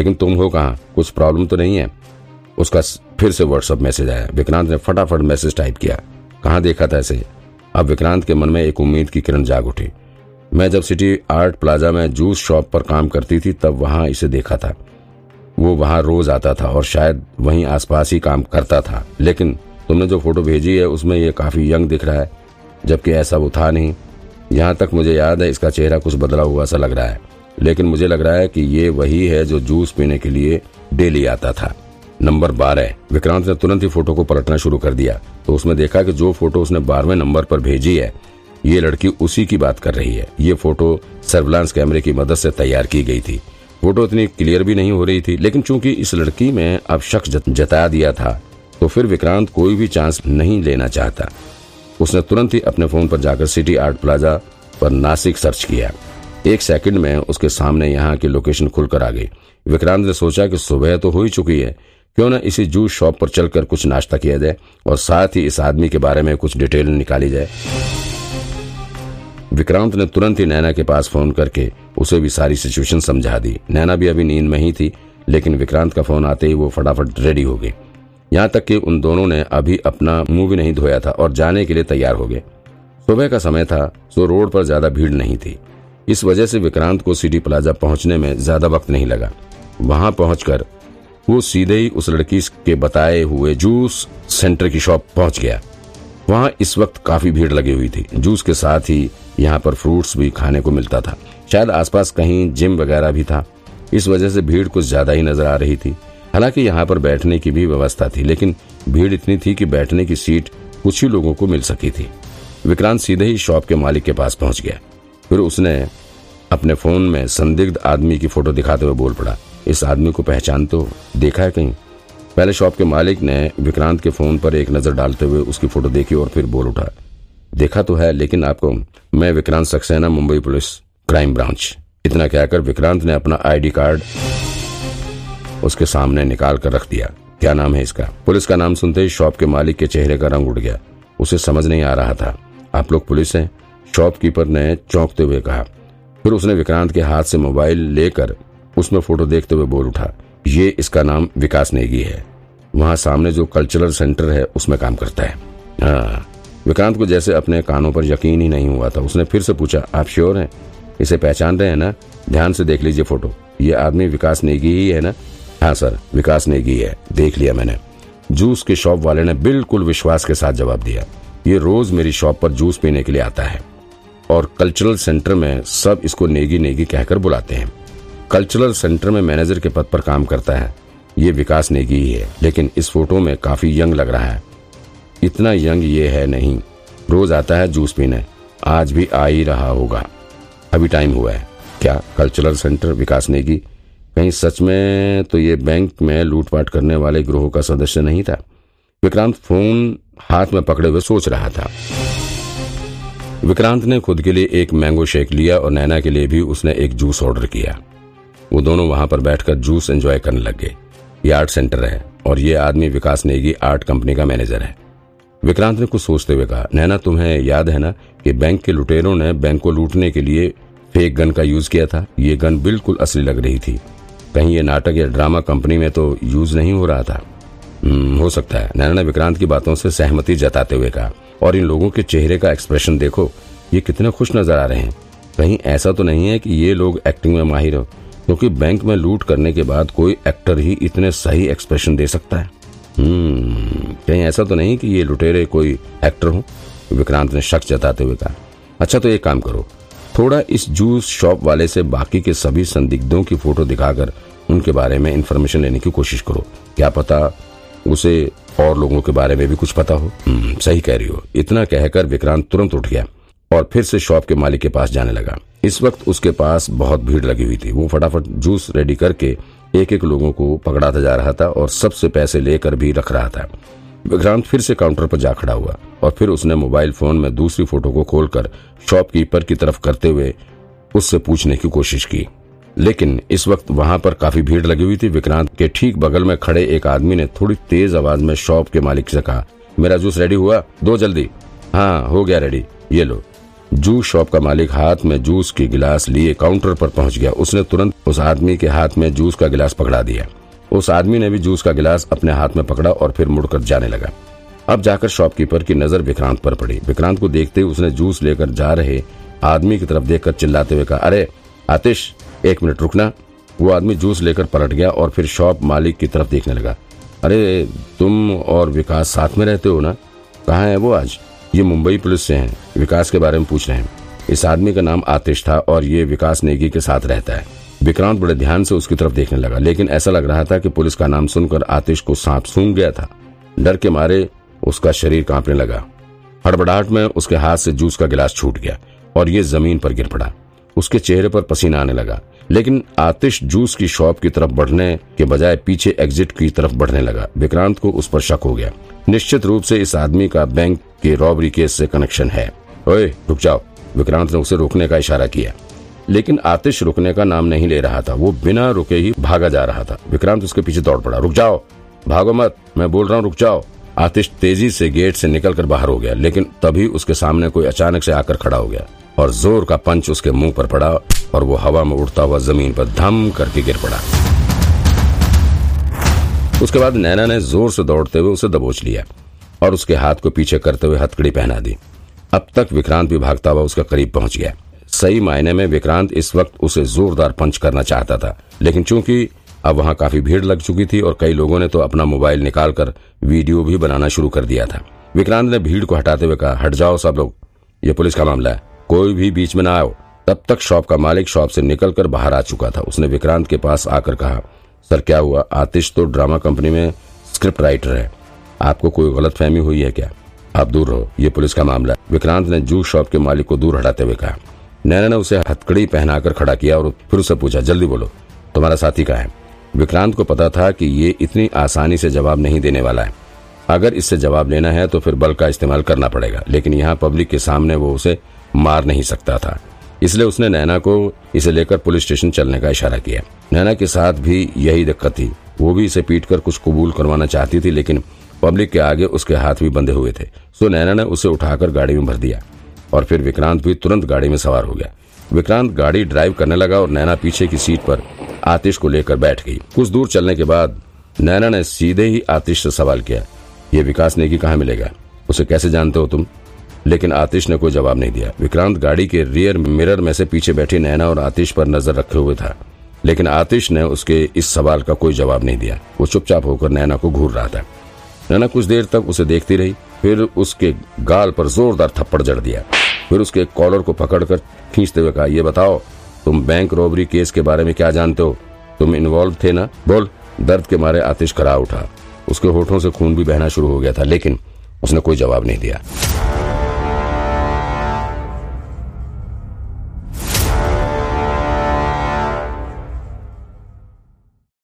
लेकिन तुम हो कहाँ? कुछ प्रॉब्लम तो नहीं है। उसका फिर से व्हाट्सअप मैसेज आया। विक्रांत ने फटाफट मैसेज टाइप किया। कहाँ देखा था इसे? अब विक्रांत के मन में एक उम्मीद की किरण जाग उठी। मैं जब सिटी आर्ट प्लाजा में जूस शॉप पर काम करती थी, तब वहाँ इसे देखा था। वो वहाँ रोज आता था और शायद वहीं आसपास ही काम करता था। लेकिन तुमने जो फ़ोटो भेजी है, उसमें ये काफ़ी यंग दिख रहा है, जबकि ऐसा वो था नहीं। यहाँ तक मुझे याद है, इसका चेहरा कुछ बदला हुआ सा लग रहा है। लेकिन मुझे लग रहा है कि ये वही है जो जूस पीने के लिए डेली आता था। नंबर बारह विक्रांत ने तुरंत ही फ़ोटो को पलटना शुरू कर दिया। तो उसमें देखा कि जो फ़ोटो उसने बारहवें नंबर पर भेजी है, ये लड़की उसी की बात कर रही है। ये फ़ोटो सर्विलांस कैमरे की मदद से तैयार की गई थी। फ़ोटो इतनी क्लियर भी नहीं हो रही थी, लेकिन चूँकि इस लड़की में अब शख्स जता दिया था तो फिर विक्रांत कोई भी चांस नहीं लेना चाहता। उसने तुरंत ही अपने फ़ोन पर जाकर सिटी आर्ट प्लाजा पर नासिक सर्च किया। एक सेकंड में उसके सामने यहाँ की लोकेशन खुलकर आ गई। विक्रांत ने सोचा कि सुबह तो हो ही चुकी है। क्यों न इसी जूस शॉप पर चलकर कुछ नाश्ता किया जाए और साथ ही इस आदमी के बारे में कुछ डिटेल निकाली जाए। विक्रांत ने तुरंत ही नैना के पास फ़ोन करके उसे भी सारी सिचुएशन समझा दी। नैना भी अभी नींद में ही थी, लेकिन विक्रांत का फ़ोन आते ही वो फटाफट रेडी हो गई। यहाँ तक कि उन दोनों ने अभी अपना मुँह भी नहीं धोया था और जाने के लिए तैयार हो गए। सुबह का समय था, सो रोड पर ज़्यादा भीड़ नहीं थी। इस वजह से विक्रांत को सिटी प्लाजा पहुँचने में ज़्यादा वक्त नहीं लगा। वहाँ पहुंचकर वो सीधे ही उस लड़की के बताए हुए जूस सेंटर की शॉप पहुँच गया। वहाँ इस वक्त काफ़ी भीड़ लगी हुई थी। जूस के साथ ही यहाँ पर फ्रूट्स भी खाने को मिलता था। शायद आसपास कहीं जिम वगैरह भी था। इस वजह से भीड़ कुछ ज़्यादा ही नज़र आ रही थी। हालाँकि यहाँ पर बैठने की भी व्यवस्था थी, लेकिन भीड़ इतनी थी कि बैठने की सीट कुछ ही लोगों को मिल सकी थी। विक्रांत सीधे ही शॉप के मालिक के पास पहुँच गया। फिर उसने अपने फ़ोन में संदिग्ध आदमी की फ़ोटो दिखाते हुए बोल पड़ा, इस आदमी को पहचान तो देखा है कहीं? पहले शॉप के मालिक ने विक्रांत के फ़ोन पर एक नज़र डालते हुए उसकी फ़ोटो देखी और फिर बोल उठा, देखा तो है, लेकिन आपको, मैं Vikrant Saxena, Mumbai police, crime branch. इतना कहकर विक्रांत ने अपना आईडी कार्ड उसके सामने निकाल कर रख दिया। क्या नाम है इसका? पुलिस का नाम सुनते ही शॉप के मालिक के चेहरे का रंग उड़ गया। उसे समझ नहीं आ रहा था। आप लोग पुलिस हैं? शॉपकीपर ने चौंकते हुए कहा फिर उसने विक्रांत के हाथ से मोबाइल लेकर उसमें फ़ोटो देखते हुए बोल उठा, ये इसका नाम विकास नेगी है। वहाँ सामने जो कल्चरल सेंटर है, उसमें काम करता है। हाँ विक्रांत को जैसे अपने कानों पर यकीन ही नहीं हुआ था। उसने फिर से पूछा, आप श्योर हैं? इसे पहचान रहे हैं ना? ध्यान से देख लीजिए फ़ोटो। ये आदमी विकास नेगी ही है ना? हाँ सर, विकास नेगी है। देख लिया मैंने। जूस के शॉप वाले ने बिल्कुल विश्वास के साथ जवाब दिया। ये रोज मेरी शॉप पर जूस पीने के लिए आता है। और कल्चरल सेंटर में सब इसको नेगी नेगी कहकर बुलाते हैं। कल्चरल सेंटर में मैनेजर के पद पर काम करता है। ये विकास नेगी ही है, लेकिन इस फ़ोटो में काफ़ी यंग लग रहा है। इतना यंग ये है नहीं। रोज आता है जूस पीने। आज भी आ ही रहा होगा। अभी टाइम हुआ है। क्या कल्चरल सेंटर विकास नेगी? कहीं सच में तो ये बैंक में लूटपाट करने वाले ग्रोह का सदस्य नहीं था? विक्रांत फ़ोन हाथ में पकड़े हुए सोच रहा था। विक्रांत ने खुद के लिए एक मैंगो शेक लिया और नैना के लिए भी उसने एक जूस ऑर्डर किया। वो दोनों वहाँ पर बैठकर जूस एंजॉय करने लग गए। ये आर्ट सेंटर है और ये आदमी विकास नेगी आर्ट कंपनी का मैनेजर है। विक्रांत ने कुछ सोचते हुए कहा, नैना, तुम्हें याद है ना कि बैंक के लुटेरों ने बैंक को लूटने के लिए फेक गन का यूज़ किया था? ये गन बिल्कुल असली लग रही थी। कहीं ये नाटक या ड्रामा कंपनी में तो यूज़ नहीं हो रहा था? हो सकता है। नैना ने विक्रांत की बातों से सहमति जताते हुए कहा। और इन लोगों के चेहरे का एक्सप्रेशन देखो, ये कितने खुश नज़र आ रहे हैं। कहीं ऐसा तो नहीं है कि ये लोग एक्टिंग में माहिर हो, क्योंकि बैंक में लूट करने के बाद कोई एक्टर ही इतने सही एक्सप्रेशन दे सकता है। हम्म कहीं ऐसा तो नहीं कि ये लुटेरे कोई एक्टर हो? विक्रांत ने शक जताते हुए कहा अच्छा तो एक काम करो, थोड़ा इस जूस शॉप वाले से बाकी के सभी संदिग्धों की फ़ोटो दिखाकर उनके बारे में इन्फॉर्मेशन लेने की कोशिश करो। क्या पता उसे और लोगों के बारे में भी कुछ पता हो। सही कह रही हो। इतना कहकर विक्रांत तुरंत उठ गया और फिर से शॉप के मालिक के पास जाने लगा। इस वक्त उसके पास बहुत भीड़ लगी हुई थी। वो फटाफट जूस रेडी करके एक एक लोगों को पकड़ाता जा रहा था और सबसे पैसे लेकर भी रख रहा था। विक्रांत फिर से काउंटर पर जा खड़ा हुआ और फिर उसने मोबाइल फ़ोन में दूसरी फ़ोटो को खोलकर शॉपकीपर की तरफ़ करते हुए उससे पूछने की कोशिश की। लेकिन इस वक्त वहाँ पर काफ़ी भीड़ लगी हुई थी। विक्रांत के ठीक बगल में खड़े एक आदमी ने थोड़ी तेज आवाज़ में शॉप के मालिक से कहा, मेरा जूस रेडी हुआ, दो जल्दी। हाँ हो गया रेडी, ये लो। जूस शॉप का मालिक हाथ में जूस की गिलास लिए काउंटर पर पहुँच गया। उसने तुरंत उस आदमी के हाथ में जूस का गिलास पकड़ा दिया। उस आदमी ने भी जूस का गिलास अपने हाथ में पकड़ा और फिर मुड़कर जाने लगा। अब जाकर शॉपकीपर की नज़र विक्रांत पर पड़ी। विक्रांत को देखते ही उसने जूस लेकर जा रहे आदमी की तरफ़ देखकर चिल्लाते हुए कहा, अरे, आतिश एक मिनट रुकना। वो आदमी जूस लेकर पलट गया और फिर शॉप मालिक की तरफ़ देखने लगा। अरे, तुम और विकास साथ में रहते हो ना? कहाँ है वो आज? ये मुंबई पुलिस से हैं। विकास के बारे में पूछ रहे हैं। इस आदमी का नाम आतिश था और ये विकास नेगी के साथ रहता है। विक्रांत बड़े ध्यान से उसकी तरफ़ देखने लगा, लेकिन ऐसा लग रहा था कि पुलिस का नाम सुनकर आतिश को सांप सूंघ गया था। डर के मारे उसका शरीर कांपने लगा। हड़बड़ाहट में उसके हाथ से जूस का गिलास छूट गया और ये ज़मीन पर गिर पड़ा। उसके चेहरे पर पसीना आने लगा। लेकिन आतिश जूस की शॉप की तरफ़ बढ़ने के बजाय पीछे एग्जिट की तरफ़ बढ़ने लगा। विक्रांत को उस पर शक हो गया। निश्चित रूप से इस आदमी का बैंक के रॉबरी केस से कनेक्शन है। ओए, रुक जाओ। विक्रांत ने उसे रोकने का इशारा किया। लेकिन आतिश रुकने का नाम नहीं ले रहा था। वो बिना रुके ही भागा जा रहा था। विक्रांत उसके पीछे दौड़ पड़ा। रुक जाओ। भागो मत। मैं बोल रहा हूँ, रुक जाओ। आतिश तेज़ी से गेट से निकलकर बाहर हो गया, लेकिन तभी उसके सामने कोई अचानक से आकर खड़ा हो गया और ज़ोर का पंच उसके मुँह पर पड़ा और वो हवा में उड़ता हुआ ज़मीन पर धम करके गिर पड़ा। उसके बाद नैना ने ज़ोर से दौड़ते हुए उसे दबोच लिया और उसके हाथ को पीछे करते हुए हथकड़ी पहना दी। अब तक विक्रांत भी भागता हुआ उसका करीब पहुँच गया। सही मायने में विक्रांत इस वक्त उसे जोरदार पंच करना चाहता था, लेकिन चूँकि अब वहाँ काफ़ी भीड़ लग चुकी थी और कई लोगों ने तो अपना मोबाइल निकालकर वीडियो भी बनाना शुरू कर दिया था, विक्रांत ने भीड़ को हटाते हुए कहा, हट जाओ सब लोग, ये पुलिस का मामला है, कोई भी बीच में ना आओ। तब तक शॉप का मालिक शॉप से निकलकर बाहर आ चुका था। उसने विक्रांत के पास आकर कहा, सर, क्या हुआ? आतिश तो ड्रामा कंपनी में स्क्रिप्ट राइटर है। आपको कोई गलत फहमी हुई है क्या? आप दूर रहो, ये पुलिस का मामला विक्रांत ने जूस शॉप के मालिक को दूर हटाते हुए कहा, नैना ने उसे हथकड़ी पहनाकर खड़ा किया और फिर उसे पूछा, जल्दी बोलो, तुम्हारा साथी कहा है? विक्रांत को पता था कि ये इतनी आसानी से जवाब नहीं देने वाला है। अगर इससे जवाब लेना है तो फिर बल का इस्तेमाल करना पड़ेगा, लेकिन यहाँ पब्लिक के सामने वो उसे मार नहीं सकता था। इसलिए उसने नैना को इसे लेकर पुलिस स्टेशन चलने का इशारा किया। नैना के साथ भी यही दिक्कत थी। वो भी इसे पीट कर कुछ कबूल करवाना चाहती थी, लेकिन पब्लिक के आगे उसके हाथ भी बंधे हुए थे। सो नैना ने उसे उठाकर गाड़ी में भर दिया और फिर विक्रांत भी तुरंत गाड़ी में सवार हो गया। विक्रांत गाड़ी ड्राइव करने लगा और नैना पीछे की सीट पर आतिश को लेकर बैठ गई। कुछ दूर चलने के बाद नैना ने सीधे ही आतिश से सवाल किया, ये विकास नेगी कहाँ मिलेगा? उसे कैसे जानते हो तुम? लेकिन आतिश ने कोई जवाब नहीं दिया। विक्रांत गाड़ी के रियर मिरर में से पीछे बैठी नैना और आतिश पर नज़र रखे हुए था। लेकिन आतिश ने उसके इस सवाल का कोई जवाब नहीं दिया। वो चुपचाप होकर नैना को घूर रहा था। नैना कुछ देर तक उसे देखती रही, फिर उसके गाल पर जोरदार थप्पड़ जड़ दिया। फिर उसके कॉलर को पकड़कर खींचते हुए कहा, ये बताओ, तुम बैंक रॉबरी केस के बारे में क्या जानते हो? तुम इन्वॉल्व थे ना? बोल, दर्द के मारे आतिश खड़ा उठा। उसके होठों से खून भी बहना शुरू हो गया था, लेकिन उसने कोई जवाब नहीं दिया।